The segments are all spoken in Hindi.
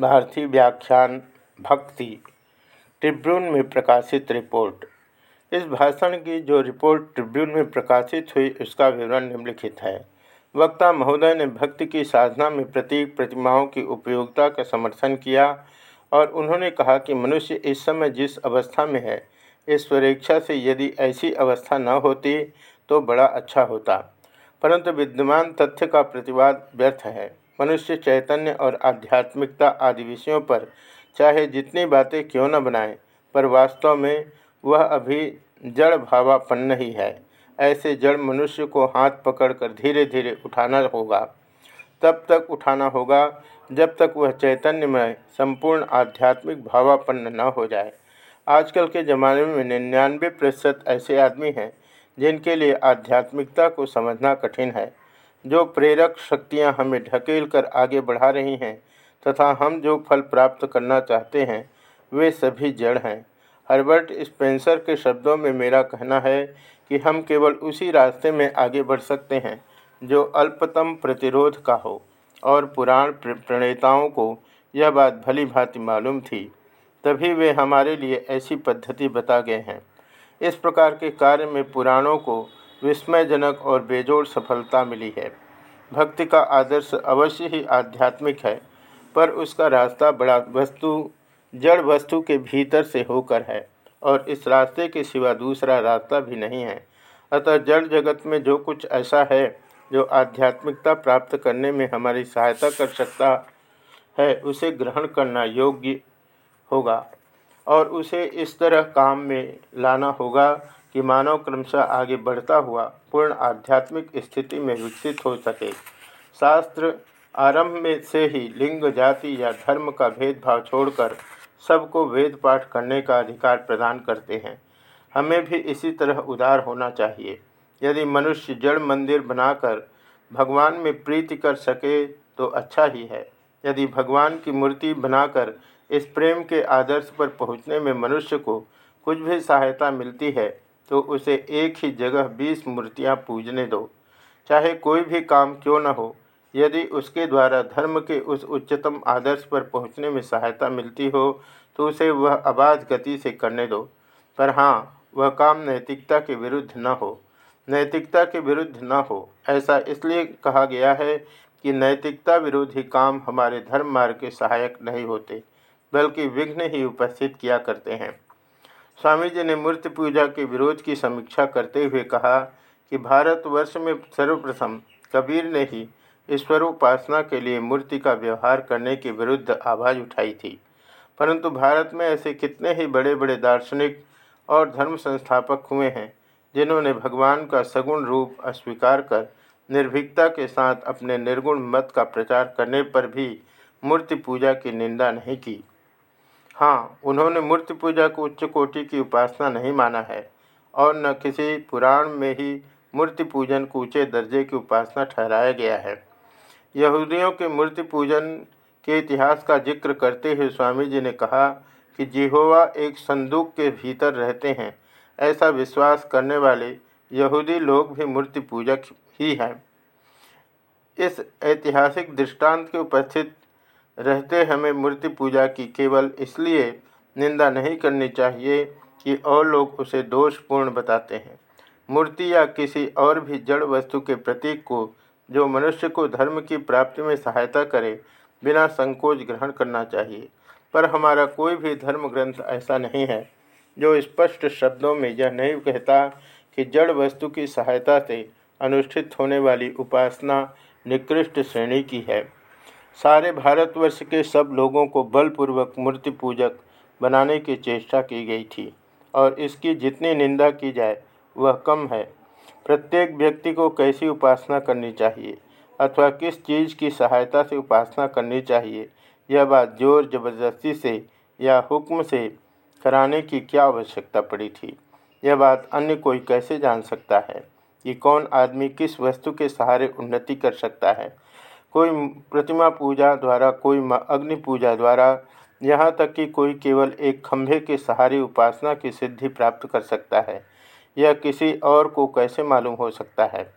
भारतीय व्याख्यान, भक्ति, ट्रिब्यून में प्रकाशित रिपोर्ट। इस भाषण की जो रिपोर्ट ट्रिब्यून में प्रकाशित हुई, उसका विवरण निम्नलिखित है। वक्ता महोदय ने भक्ति की साधना में प्रतीक प्रतिमाओं की उपयोगिता का समर्थन किया और उन्होंने कहा कि मनुष्य इस समय जिस अवस्था में है स्वेच्छा से यदि ऐसी अवस्था न होती तो बड़ा अच्छा होता। परंतु विद्यमान तथ्य का प्रतिवाद व्यर्थ है। मनुष्य चैतन्य और आध्यात्मिकता आदि विषयों पर चाहे जितनी बातें क्यों न बनाए, पर वास्तव में वह अभी जड़ भावापन्न ही है। ऐसे जड़ मनुष्य को हाथ पकड़कर धीरे धीरे उठाना होगा। तब तक उठाना होगा जब तक वह चैतन्य में संपूर्ण आध्यात्मिक भावापन्न न हो जाए। आजकल के ज़माने में निन्यानवे प्रतिशत ऐसे आदमी हैं जिनके लिए आध्यात्मिकता को समझना कठिन है। जो प्रेरक शक्तियाँ हमें ढकेल कर आगे बढ़ा रही हैं तथा हम जो फल प्राप्त करना चाहते हैं, वे सभी जड़ हैं। हर्बर्ट स्पेंसर के शब्दों में मेरा कहना है कि हम केवल उसी रास्ते में आगे बढ़ सकते हैं, जो अल्पतम प्रतिरोध का हो, और पुराण प्रणेताओं को यह बात भली भांति मालूम थी। तभी वे हमारे लिए ऐसी पद्धति बता गए हैं। इस प्रकार के कार्य में पुराणों को विस्मयजनक और बेजोड़ सफलता मिली है। भक्ति का आदर्श अवश्य ही आध्यात्मिक है, पर उसका रास्ता बड़ा वस्तु, जड़ वस्तु के भीतर से होकर है और इस रास्ते के सिवा दूसरा रास्ता भी नहीं है। अतः जड़ जगत में जो कुछ ऐसा है, जो आध्यात्मिकता प्राप्त करने में हमारी सहायता कर सकता है, उसे ग्रहण करना योग्य होगा और उसे इस तरह काम में लाना होगा कि मानव क्रमशः आगे बढ़ता हुआ पूर्ण आध्यात्मिक स्थिति में विकसित हो सके। शास्त्र आरंभ में से ही लिंग, जाति या धर्म का भेदभाव छोड़कर सबको वेद पाठ करने का अधिकार प्रदान करते हैं। हमें भी इसी तरह उदार होना चाहिए। यदि मनुष्य जड़ मंदिर बनाकर भगवान में प्रीति कर सके तो अच्छा ही है। यदि भगवान की मूर्ति बनाकर इस प्रेम के आदर्श पर पहुँचने में मनुष्य को कुछ भी सहायता मिलती है तो उसे एक ही जगह बीस मूर्तियाँ पूजने दो। चाहे कोई भी काम क्यों न हो, यदि उसके द्वारा धर्म के उस उच्चतम आदर्श पर पहुँचने में सहायता मिलती हो तो उसे वह आबाद गति से करने दो। पर हाँ वह काम नैतिकता के विरुद्ध न हो। नैतिकता के विरुद्ध न हो, ऐसा इसलिए कहा गया है कि नैतिकता विरोधी काम हमारे धर्म मार्ग के सहायक नहीं होते, बल्कि विघ्न ही उपस्थित किया करते हैं। स्वामी जी ने मूर्ति पूजा के विरोध की समीक्षा करते हुए कहा कि भारतवर्ष में सर्वप्रथम कबीर ने ही ईश्वर उपासना के लिए मूर्ति का व्यवहार करने के विरुद्ध आवाज़ उठाई थी। परंतु भारत में ऐसे कितने ही बड़े बड़े दार्शनिक और धर्म संस्थापक हुए हैं, जिन्होंने भगवान का सगुण रूप अस्वीकार कर निर्भीकता के साथ अपने निर्गुण मत का प्रचार करने पर भी मूर्ति पूजा की निंदा नहीं की। हाँ उन्होंने मूर्ति पूजा को उच्च कोटि की उपासना नहीं माना है और न किसी पुराण में ही मूर्ति पूजन को ऊँचे दर्जे की उपासना ठहराया गया है। यहूदियों के मूर्ति पूजन के इतिहास का ज़िक्र करते हुए स्वामी जी ने कहा कि जिहोवा एक संदूक के भीतर रहते हैं। ऐसा विश्वास करने वाले यहूदी लोग भी मूर्ति पूजक ही हैं। इस ऐतिहासिक दृष्टांत के उपस्थित रहते हमें मूर्ति पूजा की केवल इसलिए निंदा नहीं करनी चाहिए कि और लोग उसे दोषपूर्ण बताते हैं। मूर्ति या किसी और भी जड़ वस्तु के प्रतीक को जो मनुष्य को धर्म की प्राप्ति में सहायता करे, बिना संकोच ग्रहण करना चाहिए। पर हमारा कोई भी धर्म ग्रंथ ऐसा नहीं है जो स्पष्ट शब्दों में यह नहीं कहता कि जड़ वस्तु की सहायता से अनुष्ठित होने वाली उपासना निकृष्ट श्रेणी की है। सारे भारतवर्ष के सब लोगों को बलपूर्वक मूर्ति पूजक बनाने की चेष्टा की गई थी और इसकी जितनी निंदा की जाए, वह कम है। प्रत्येक व्यक्ति को कैसी उपासना करनी चाहिए अथवा किस चीज़ की सहायता से उपासना करनी चाहिए, यह बात ज़ोर ज़बरदस्ती से या हुक्म से कराने की क्या आवश्यकता पड़ी थी? यह बात अन्य कोई कैसे जान सकता है कि कौन आदमी किस वस्तु के सहारे उन्नति कर सकता है? कोई प्रतिमा पूजा द्वारा, कोई अग्नि पूजा द्वारा, यहाँ तक कि कोई केवल एक खंभे के सहारे उपासना की सिद्धि प्राप्त कर सकता है यह किसी और को कैसे मालूम हो सकता है?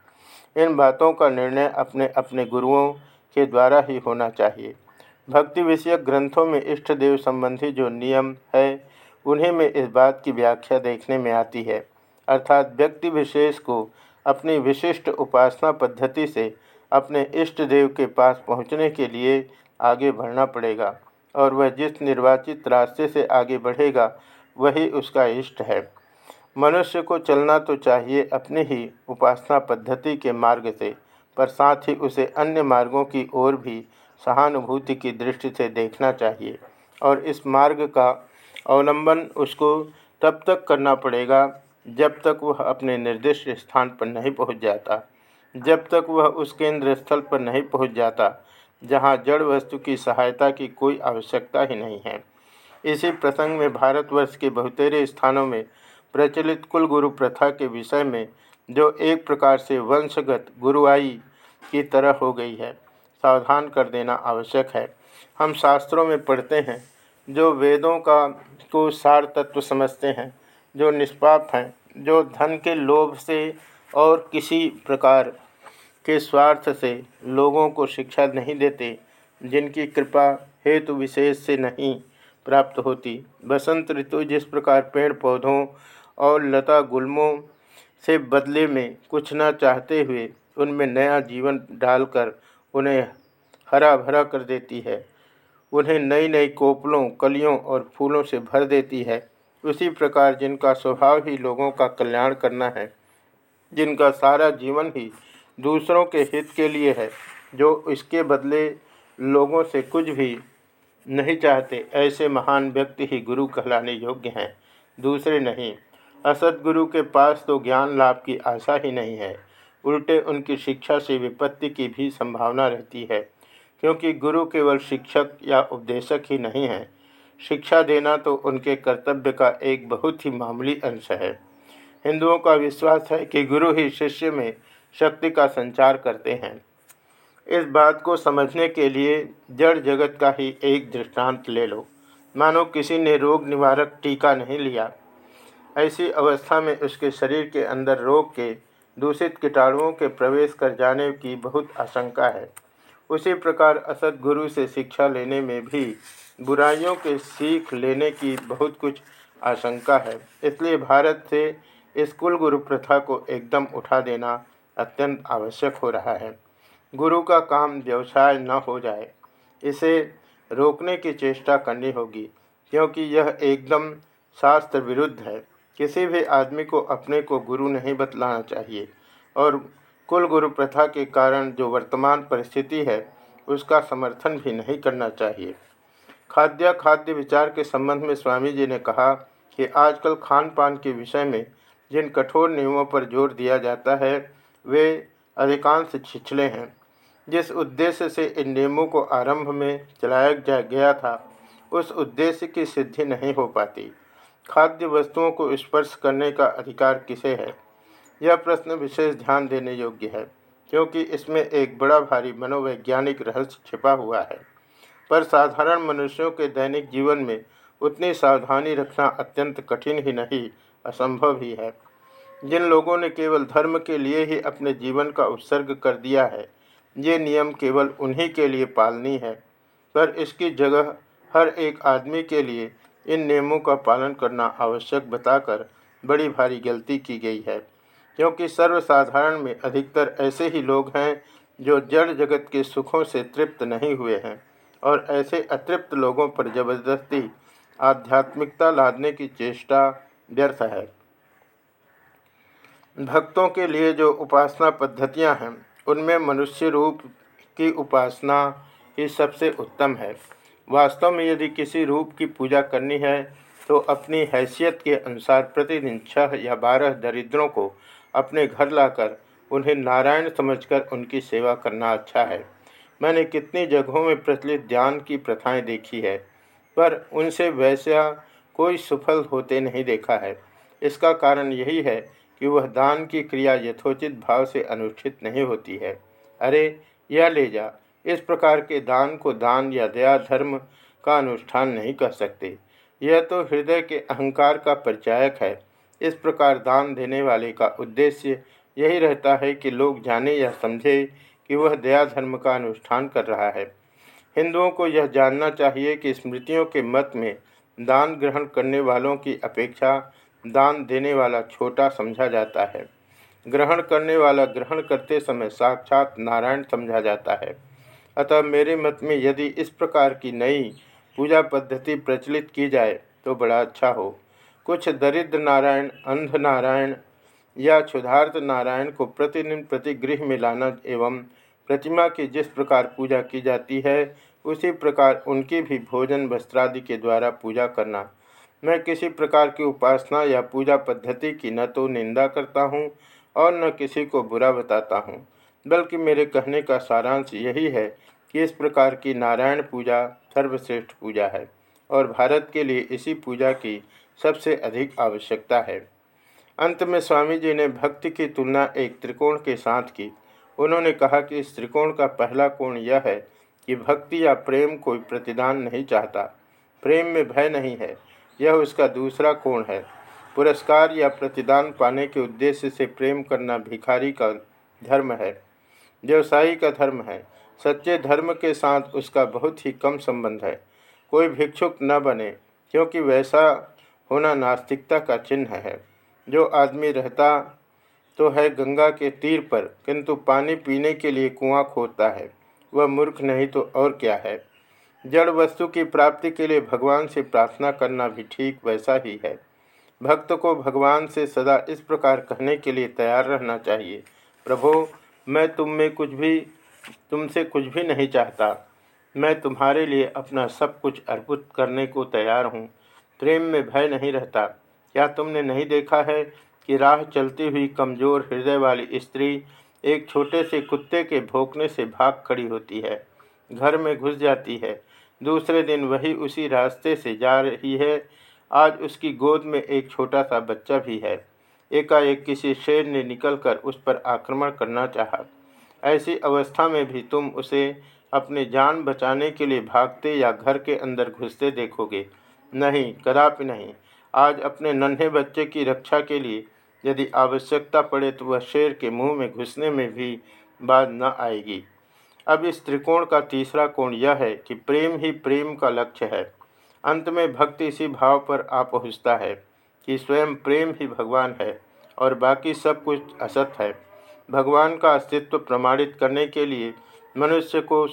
इन बातों का निर्णय अपने अपने गुरुओं के द्वारा ही होना चाहिए। भक्ति विषयक ग्रंथों में इष्ट देव संबंधी जो नियम है, उन्हें में इस बात की व्याख्या देखने में आती है। अर्थात व्यक्ति विशेष को अपनी विशिष्ट उपासना पद्धति से अपने इष्ट देव के पास पहुँचने के लिए आगे बढ़ना पड़ेगा, और वह जिस निर्वाचित रास्ते से आगे बढ़ेगा, वही उसका इष्ट है। मनुष्य को चलना तो चाहिए अपने ही उपासना पद्धति के मार्ग से, पर साथ ही उसे अन्य मार्गों की ओर भी सहानुभूति की दृष्टि से देखना चाहिए, और इस मार्ग का अवलंबन उसको तब तक करना पड़ेगा जब तक वह अपने निर्दिष्ट स्थान पर नहीं पहुँच जाता। जब तक वह उस केंद्र स्थल पर नहीं पहुँच जाता, जहाँ जड़ वस्तु की सहायता की कोई आवश्यकता ही नहीं है। इसी प्रसंग में भारतवर्ष के बहुतेरे स्थानों में प्रचलित कुल गुरु प्रथा के विषय में, जो एक प्रकार से वंशगत गुरुआई की तरह हो गई है, सावधान कर देना आवश्यक है। हम शास्त्रों में पढ़ते हैं, जो वेदों का को सार तत्व समझते हैं, जो निष्पाप हैं, जो धन के लोभ से और किसी प्रकार के स्वार्थ से लोगों को शिक्षा नहीं देते, जिनकी कृपा हेतु विशेष से नहीं प्राप्त होती। बसंत ऋतु जिस प्रकार पेड़ पौधों और लता गुल्मों से बदले में कुछ न चाहते हुए उनमें नया जीवन डालकर उन्हें हरा भरा कर देती है, उन्हें नई नई कोपलों, कलियों और फूलों से भर देती है। उसी प्रकार जिनका स्वभाव ही लोगों का कल्याण करना है, जिनका सारा जीवन ही दूसरों के हित के लिए है, जो इसके बदले लोगों से कुछ भी नहीं चाहते, ऐसे महान व्यक्ति ही गुरु कहलाने योग्य हैं। दूसरे नहीं, असदगुरु के पास तो ज्ञान लाभ की आशा ही नहीं है। उल्टे उनकी शिक्षा से विपत्ति की भी संभावना रहती है, क्योंकि गुरु केवल शिक्षक या उपदेशक ही नहीं है। शिक्षा देना तो उनके कर्तव्य का एक बहुत ही मामूली अंश है। हिंदुओं का विश्वास है कि गुरु ही शिष्य में शक्ति का संचार करते हैं। इस बात को समझने के लिए जड़ जगत का ही एक दृष्टांत ले लो। मानो किसी ने रोग निवारक टीका नहीं लिया। ऐसी अवस्था में उसके शरीर के अंदर रोग के दूषित कीटाणुओं के प्रवेश कर जाने की बहुत आशंका है। उसी प्रकार असद गुरु से शिक्षा लेने में भी बुराइयों के सीख लेने की बहुत कुछ आशंका है। इसलिए भारत से इस कुल गुरु प्रथा को एकदम उठा देना अत्यंत आवश्यक हो रहा है। गुरु का काम व्यवसाय न हो जाए, इसे रोकने की चेष्टा करनी होगी, क्योंकि यह एकदम शास्त्र विरुद्ध है। किसी भी आदमी को अपने को गुरु नहीं बतलाना चाहिए, और कुल गुरु प्रथा के कारण जो वर्तमान परिस्थिति है, उसका समर्थन भी नहीं करना चाहिए। खाद्य खाद्य विचार के संबंध में स्वामी जी ने कहा कि आजकल खान पान के विषय में जिन कठोर नियमों पर ज़ोर दिया जाता है वे अधिकांश छिछले हैं। जिस उद्देश्य से इन नियमों को आरंभ में चलाया गया था, उस उद्देश्य की सिद्धि नहीं हो पाती। खाद्य वस्तुओं को स्पर्श करने का अधिकार किसे है? यह प्रश्न विशेष ध्यान देने योग्य है, क्योंकि इसमें एक बड़ा भारी मनोवैज्ञानिक रहस्य छिपा हुआ है। पर साधारण मनुष्यों के दैनिक जीवन में उतनी सावधानी रखना अत्यंत कठिन ही नहीं, असंभव ही है। जिन लोगों ने केवल धर्म के लिए ही अपने जीवन का उत्सर्ग कर दिया है, ये नियम केवल उन्हीं के लिए पालनी है। पर इसकी जगह हर एक आदमी के लिए इन नियमों का पालन करना आवश्यक बताकर बड़ी भारी गलती की गई है। क्योंकि सर्वसाधारण में अधिकतर ऐसे ही लोग हैं जो जड़ जगत के सुखों से तृप्त नहीं हुए हैं और ऐसे अतृप्त लोगों पर ज़बरदस्ती आध्यात्मिकता लादने की चेष्टा व्यर्थ है। भक्तों के लिए जो उपासना पद्धतियाँ हैं, उनमें मनुष्य रूप की उपासना ही सबसे उत्तम है। वास्तव में यदि किसी रूप की पूजा करनी है तो अपनी हैसियत के अनुसार प्रतिदिन छह या बारह दरिद्रों को अपने घर लाकर उन्हें नारायण समझकर उनकी सेवा करना अच्छा है। मैंने कितनी जगहों में प्रचलित ध्यान की प्रथाएँ देखी है, पर उनसे वैसा कोई सफल होते नहीं देखा है। इसका कारण यही है कि वह दान की क्रिया यथोचित भाव से अनुष्ठित नहीं होती है। अरे, यह ले जा। इस प्रकार के दान को दान या दया धर्म का अनुष्ठान नहीं कर सकते। यह तो हृदय के अहंकार का परिचायक है। इस प्रकार दान देने वाले का उद्देश्य यही रहता है कि लोग जाने या समझे कि वह दया धर्म का अनुष्ठान कर रहा है। हिंदुओं को यह जानना चाहिए कि स्मृतियों के मत में दान ग्रहण करने वालों की अपेक्षा दान देने वाला छोटा समझा जाता है। ग्रहण करने वाला ग्रहण करते समय साक्षात नारायण समझा जाता है। अतः मेरे मत में यदि इस प्रकार की नई पूजा पद्धति प्रचलित की जाए तो बड़ा अच्छा हो। कुछ दरिद्र नारायण, अंध नारायण या क्षुधार्थ नारायण को प्रतिदिन प्रतिगृह में लाना एवं प्रतिमा की जिस प्रकार पूजा की जाती है, उसी प्रकार उनकी भी भोजन वस्त्रादि के द्वारा पूजा करना मैं किसी प्रकार की उपासना या पूजा पद्धति की न तो निंदा करता हूँ और न किसी को बुरा बताता हूँ। बल्कि मेरे कहने का सारांश यही है कि इस प्रकार की नारायण पूजा सर्वश्रेष्ठ पूजा है और भारत के लिए इसी पूजा की सबसे अधिक आवश्यकता है। अंत में स्वामी जी ने भक्ति की तुलना एक त्रिकोण के साथ की। उन्होंने कहा कि इस त्रिकोण का पहला कोण यह है कि भक्ति या प्रेम कोई प्रतिदान नहीं चाहता। प्रेम में भय नहीं है। यह उसका दूसरा कोण है। पुरस्कार या प्रतिदान पाने के उद्देश्य से प्रेम करना भिखारी का धर्म है। व्यवसायी का धर्म है। सच्चे धर्म के साथ उसका बहुत ही कम संबंध है। कोई भिक्षुक न बने, क्योंकि वैसा होना नास्तिकता का चिन्ह है। जो आदमी रहता तो है गंगा के तीर पर, किंतु पानी पीने के लिए कुआँ खोदता है। वह मूर्ख नहीं तो और क्या है? जड़ वस्तु की प्राप्ति के लिए भगवान से प्रार्थना करना भी ठीक वैसा ही है। भक्त को भगवान से सदा इस प्रकार कहने के लिए तैयार रहना चाहिए। प्रभो, मैं तुम में कुछ भी, तुमसे कुछ भी नहीं चाहता। मैं तुम्हारे लिए अपना सब कुछ अर्पित करने को तैयार हूँ। प्रेम में भय नहीं रहता। क्या तुमने नहीं देखा है कि राह चलती हुई कमज़ोर हृदय वाली स्त्री एक छोटे से कुत्ते के भोंकने से भाग खड़ी होती है। घर में घुस जाती है। दूसरे दिन वही उसी रास्ते से जा रही है। आज उसकी गोद में एक छोटा सा बच्चा भी है। एकाएक किसी शेर ने निकलकर उस पर आक्रमण करना चाहा। ऐसी अवस्था में भी तुम उसे अपने जान बचाने के लिए भागते या घर के अंदर घुसते देखोगे। नहीं, कदापि नहीं। आज अपने नन्हे बच्चे की रक्षा के लिए यदि आवश्यकता पड़े तो वह शेर के मुँह में घुसने में भी बात न आएगी। अब इस त्रिकोण का तीसरा कोण यह है कि प्रेम ही प्रेम का लक्ष्य है। अंत में भक्ति इसी भाव पर आ पहुँचता है कि स्वयं प्रेम ही भगवान है और बाकी सब कुछ असत है। भगवान का अस्तित्व प्रमाणित करने के लिए मनुष्य को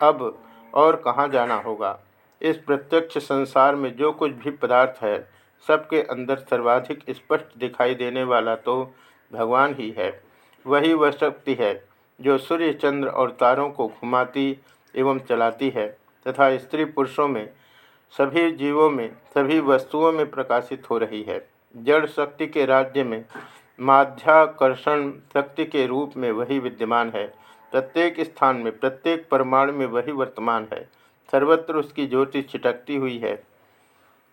अब और कहाँ जाना होगा? इस प्रत्यक्ष संसार में जो कुछ भी पदार्थ है, सबके अंदर सर्वाधिक स्पष्ट दिखाई देने वाला तो भगवान ही है। वही वह शक्ति है जो सूर्य, चंद्र और तारों को घुमाती एवं चलाती है तथा स्त्री पुरुषों में, सभी जीवों में, सभी वस्तुओं में प्रकाशित हो रही है। जड़ शक्ति के राज्य में, माध्याकर्षण शक्ति के रूप में वही विद्यमान है। प्रत्येक स्थान में, प्रत्येक परमाणु में वही वर्तमान है। सर्वत्र उसकी ज्योति छिटकती हुई है,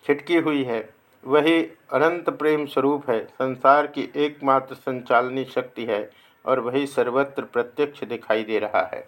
छिटकी हुई है। वही अनंत प्रेम स्वरूप है। संसार की एकमात्र संचालनी शक्ति है। और वही सर्वत्र प्रत्यक्ष दिखाई दे रहा है।